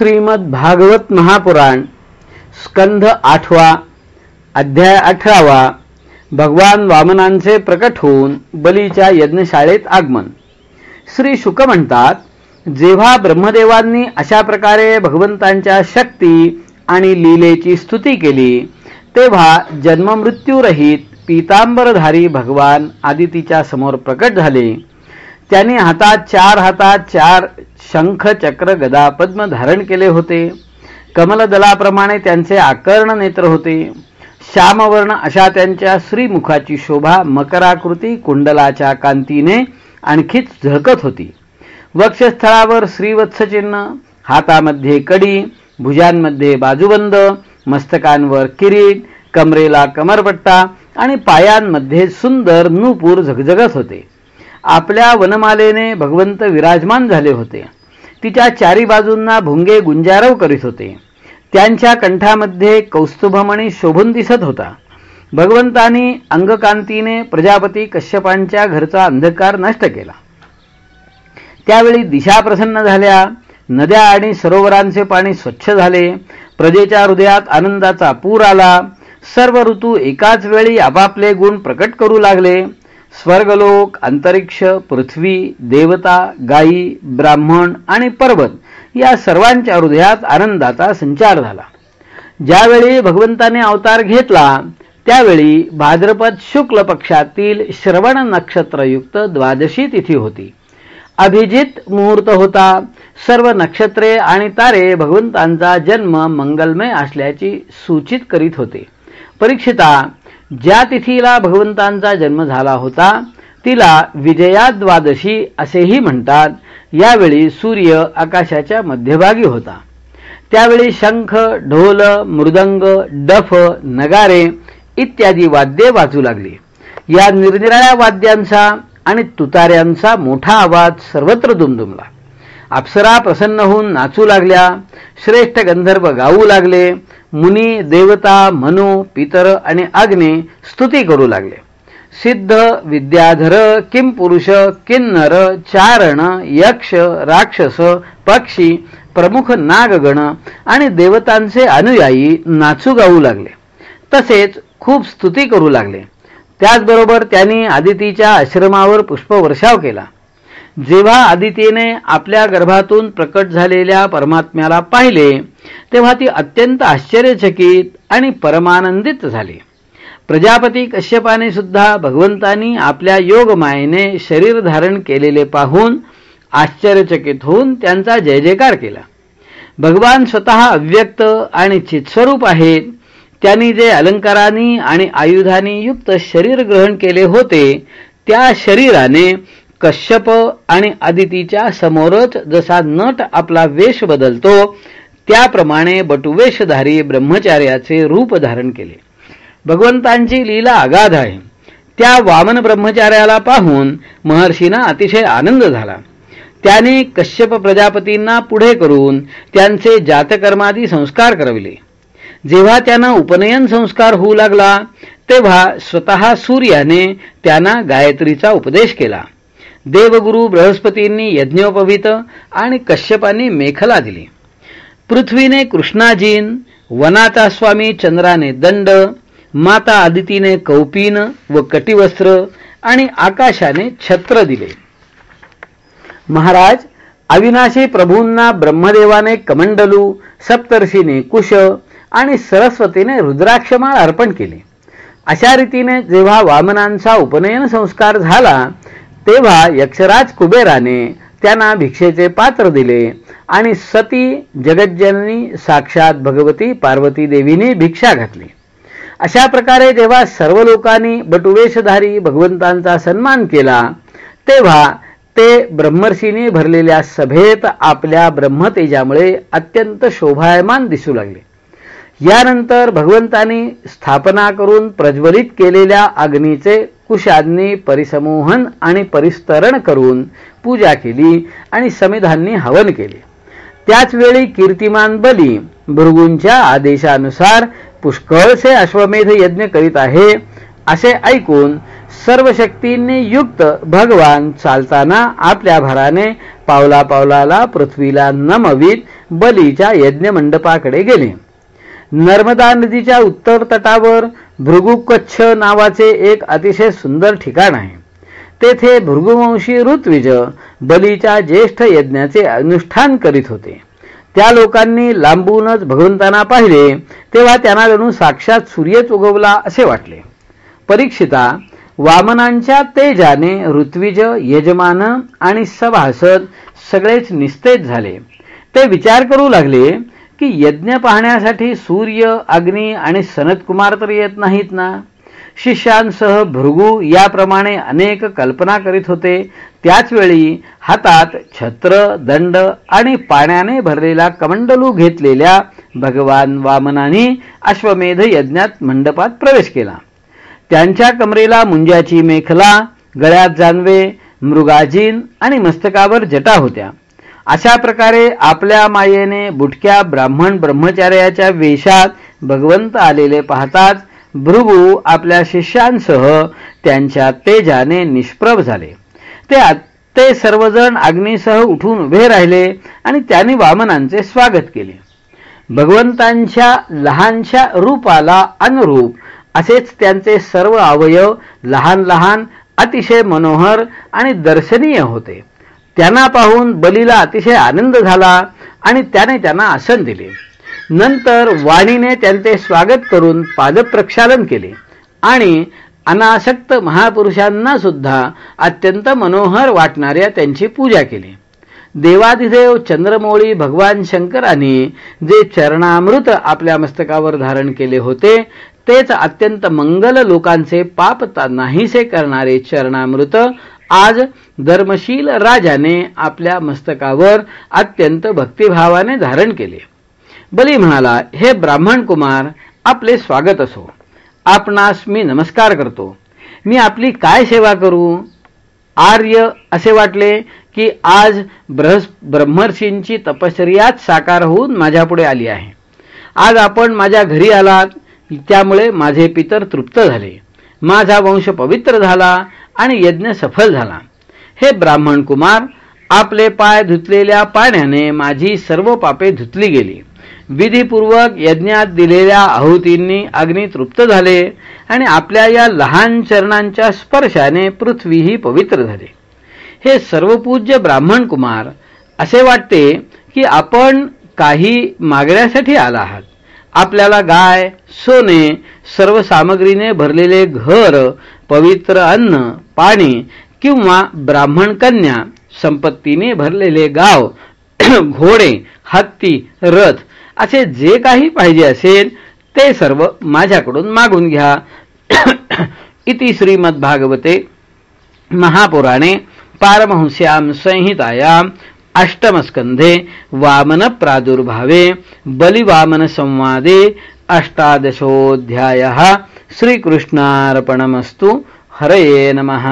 श्रीमद भागवत महापुराण स्कंध आठवा अध्याय अठरावा भगवान वामनांचे प्रकट होऊन बलीच्या यज्ञशाळेत आगमन. श्री शुक म्हणतात जेव्हा ब्रह्मदेवांनी अशा प्रकारे भगवंतांच्या शक्ती आणि लीलेची स्तुती केली तेव्हा जन्ममृत्यूरहित पीतांबरधारी भगवान आदितीच्या समोर प्रकट झाले. त्यांनी हातात चार हातात चार शंख चक्र गदा पद्म धारण केले होते. कमलदलाप्रमाणे त्यांचे आकर्ण नेत्र होते. श्यामवर्ण अशा त्यांच्या श्रीमुखाची शोभा मकराकृती कुंडलाच्या कांतीने आणखीच झळकत होती. वक्षस्थळावर श्रीवत्सचिन्ह हातामध्ये कडी भुजांमध्ये बाजूबंद मस्तकांवर किरीट कमरेला कमरपट्टा आणि पायांमध्ये सुंदर नूपूर झगझगत होते. आपल्या वनमालेने भगवंत विराजमान झाले होते. तिच्या चारी बाजूंना भुंगे गुंजारव करीत होते. त्यांच्या कंठामध्ये कौस्तुभमणी शोभून दिसत होता. भगवंतानी अंगकांतीने प्रजापती कश्यपांच्या घरचा अंधकार नष्ट केला. त्यावेळी दिशा प्रसन्न झाल्या. नद्या आणि सरोवरांचे पाणी स्वच्छ झाले. प्रजेच्या हृदयात आनंदाचा पूर आला. सर्व ऋतू एकाच वेळी आपापले गुण प्रकट करू लागले. स्वर्गलोक अंतरिक्ष पृथ्वी देवता गायी ब्राह्मण आणि पर्वत या सर्वांच्या हृदयात आनंदाचा संचार झाला. ज्यावेळी भगवंताने अवतार घेतला त्यावेळी भाद्रपद शुक्ल पक्षातील श्रवण नक्षत्रयुक्त द्वादशी तिथी होती. अभिजित मुहूर्त होता. सर्व नक्षत्रे आणि तारे भगवंतांचा जन्म मंगलमय असल्याची सूचित करीत होते. परीक्षिता ज्या तिथीला भगवंतांचा जन्म झाला होता तिला विजयाद्वादशी असेही म्हणतात. यावेळी सूर्य आकाशाच्या मध्यभागी होता. त्यावेळी शंख ढोल मृदंग डफ नगारे इत्यादी वाद्ये वाजू लागली. या निरनिराळ्या वाद्यांचा आणि तुतार्यांचा मोठा आवाज सर्वत्र दुमदुमला. अप्सरा प्रसन्न होऊन नाचू लागल्या. श्रेष्ठ गंधर्व गाऊ लागले. मुनी देवता मनु पितर आणि अग्ने स्तुती करू लागले. सिद्ध विद्याधर किम पुरुष किन्नर चारण यक्ष राक्षस पक्षी प्रमुख नागगण आणि देवतांचे अनुयायी नाचू गाऊ लागले. तसेच खूप स्तुती करू लागले. त्याचबरोबर त्यांनी आदितीच्या आश्रमावर पुष्पवर्षाव केला. जेव्हा आदितीने आपल्या गर्भातून प्रकट झालेल्या परमात्म्याला पाहिले तेव्हा ती अत्यंत आश्चर्यचकित आणि परमानंदित झाली. प्रजापती कश्यपाने सुद्धा भगवंतानी आपल्या योगमायेने शरीर धारण केलेले पाहून आश्चर्यचकित होऊन त्यांचा जय जयकार केला. भगवान स्वतः अव्यक्त आणि चित्स्वरूप आहेत. त्यांनी जे अलंकारांनी आणि आयुधानी युक्त शरीर ग्रहण केले होते त्या शरीराने कश्यप आणि आदितीच्या समोरच जसा नट आपला वेश बदलतो त्याप्रमाणे बटुवेशधारी ब्रह्मचार्याचे रूप धारण केले. भगवंतांची लीला अगाध आहे. त्या वामन ब्रह्मचार्याला पाहून महर्षींना अतिशय आनंद झाला. त्याने कश्यप प्रजापतींना पुढे करून त्यांचे जातकर्मादी संस्कार करविले. जेव्हा त्यांना उपनयन संस्कार होऊ लागला तेव्हा स्वतः सूर्याने त्यांना गायत्रीचा उपदेश केला. देवगुरु बृहस्पतींनी यज्ञोपवित आणि कश्यपांनी मेखला दिली. पृथ्वीने कृष्णाजीन वनाचा स्वामी चंद्राने दंड माता आदितीने कौपीन व कटिवस्त्र आणि आकाशाने छत्र दिले. महाराज अविनाशी प्रभूंना ब्रह्मदेवाने कमंडलू सप्तर्षीने कुश आणि सरस्वतीने रुद्राक्षमाळ अर्पण केले. अशा रीतीने जेव्हा वामनांचा उपनयन संस्कार झाला तेव्हा यक्षराज कुबेराने त्यांना भिक्षेचे पात्र दिले आणि सती जगज्जननी साक्षात भगवती पार्वती देवीने भिक्षा घातली. अशा प्रकारे जेव्हा सर्व लोकांनी बटुवेशधारी भगवंतांचा सन्मान केला तेव्हा ते ब्रह्मर्षीने भरलेल्या सभेत आपल्या ब्रह्मतेजामुळे अत्यंत शोभायमान दिसू लागले. यानंतर भगवंतांनी स्थापना करून प्रज्वलित केलेल्या अग्नीचे कुशांनी परिसमोहन आणि परिस्तरण करून पूजा केली आणि समिधांनी हवन केले. त्याच वेळी कीर्तिमान बली भृगूंच्या आदेशानुसार पुष्कळसे अश्वमेध यज्ञ करीत आहे असे ऐकून सर्व शक्तींनी युक्त भगवान चालताना आपल्या भराने पावला पावलाला पृथ्वीला नमवीत बलीच्या यज्ञ मंडपाकडे गेले. नर्मदा नदीच्या उत्तर तटावर भृगुकच्छ नावाचे एक अतिशय सुंदर ठिकाण आहे. तेथे भृगुवंशी ऋत्विज बलीच्या ज्येष्ठ यज्ञाचे अनुष्ठान करीत होते. त्या लोकांनी लांबूनच भगवंतांना पाहिले तेव्हा त्यांना जणू साक्षात सूर्यच उगवला असे वाटले. परीक्षिता वामनांच्या तेजाने ऋत्विज यजमान आणि सभासद सगळेच निस्तेज झाले. ते विचार करू लागले की यज्ञ पाहण्यासाठी सूर्य अग्नी आणि सनतकुमार तर येत नाहीत ना? शिष्यांसह भृगू याप्रमाणे अनेक कल्पना करीत होते. त्याचवेळी हातात छत्र दंड आणि पाण्याने भरलेला कमंडलू घेतलेल्या भगवान वामनानी अश्वमेध यज्ञात मंडपात प्रवेश केला. त्यांच्या कमरेला मुंजाची मेखला गळ्यात जानवे मृगाजीन आणि मस्तकावर जटा होत्या. अशा प्रकारे आपल्या मायेने बुटक्या ब्राह्मण ब्रह्मचार्याच्या वेशात भगवंत आलेले पाहताच भृगू आपल्या शिष्यांसह त्यांच्या तेजाने निष्प्रभ झाले. ते ते सर्वजण अग्नीसह उठून उभे राहिले आणि त्यांनी वामनांचे स्वागत केले. भगवंतांच्या लहानशा रूपाला अनुरूप असेच त्यांचे सर्व अवयव लहान लहान अतिशय मनोहर आणि दर्शनीय होते. त्यांना पाहून बलीला अतिशय आनंद झाला आणि त्याने त्यांना आसन दिले. नंतर वाणीने त्यांचे स्वागत करून पादप्रक्षालन केले आणि अनासक्त महापुरुषांना सुद्धा अत्यंत मनोहर वाटणाऱ्या त्यांची पूजा केली. देवादिदेव चंद्रमौळी भगवान शंकरांनी जे चरणामृत आपल्या मस्तकावर धारण केले होते तेच अत्यंत मंगल लोकांचे पाप नाहीसे करणारे चरणामृत आज धर्मशील राजाने आपल्या मस्तकावर अत्यंत भक्तिभावाने धारण केले. बली म्हणाला हे ब्राह्मण कुमार आपले स्वागत असो. आपणास मी नमस्कार करतो. मी आपली काय सेवा करू? आर्य असे वाटले की आज ब्रह ब्रह्मर्षींची तपश्चर्याच साकार होऊन माझ्यापुढे आली आहे. आज आपण माझ्या घरी आलात. त्यामुळे माझे पितर तृप्त झाले. माझा वंश पवित्र झाला. आणि यज्ञ सफल झाला. हे ब्राह्मण कुमार आपले पाय धुतलेल्या पाण्याने माझी सर्व पापे धुतली गेली. विधीपूर्वक यज्ञात दिलेल्या आहुतींनी अग्नी तृप्त झाले आणि आपल्या या लहान चरणांच्या स्पर्शाने पृथ्वीही पवित्र झाले. हे सर्वपूज्य ब्राह्मण कुमार असे वाटते की आपण काही मागण्यासाठी आला आहात. आपल्याला गाय सोने सर्व सामग्रीने भरलेले घर पवित्र अन्न पाणी किंवा ब्राह्मण कन्या संपत्तीने भरलेले गाव घोडे हत्ती रथ असे जे काही पाहिजे असेल ते सर्व माझ्याकडून मागून घ्या. इति श्रीमद्भागवते महापुराणे पारमहंस्यां संहितायाम् अष्टमस्कंधे वामन प्रादुर्भावे बलिवामन संवादे अष्टादशोऽध्यायः श्रीकृष्णार्पणमस्तु। हरये नमः।